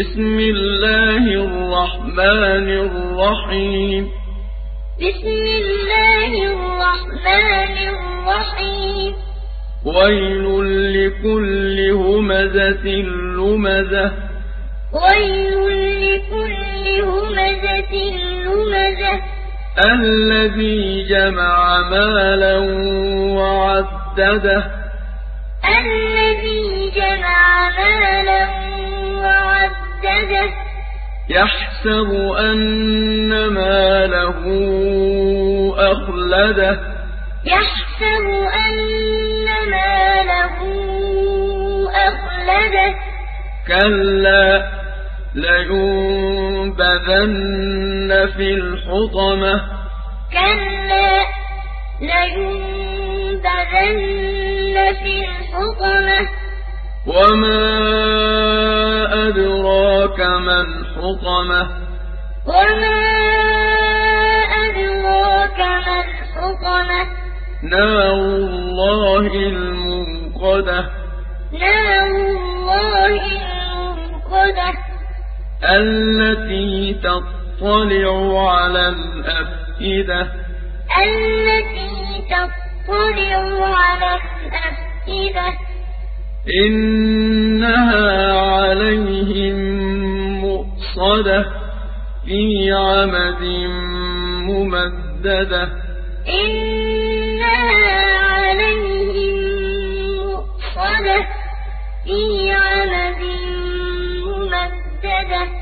بسم الله الرحمن الرحيم. بسم الله الرحمن الرحيم. ويل لكل همزة لمزة. ويل لكل همزة لمزة. الذي جمع مالا وعدده. الذي يحسب أن ماله أخلده. يحسب أن ماله أخلده. كلا لينبذن في الحطمة. كلا لينبذن في الحطمة. وما أدراك ما الحطمة؟ وما أدراك ما الحطمة؟ نار الله الموقدة نار الله الموقدة التي تطلع على الأفئدة. التي تطلع على الأفئدة. إنها مُّرْصَدَةٍ فِي عَمَدٍ مُّمَدَّدَةٍ. إِنَّهَا عَلَيْهِم مُّؤْصَدَةٌ فِي عَمَدٍ مُّمَدَّدَةٍ.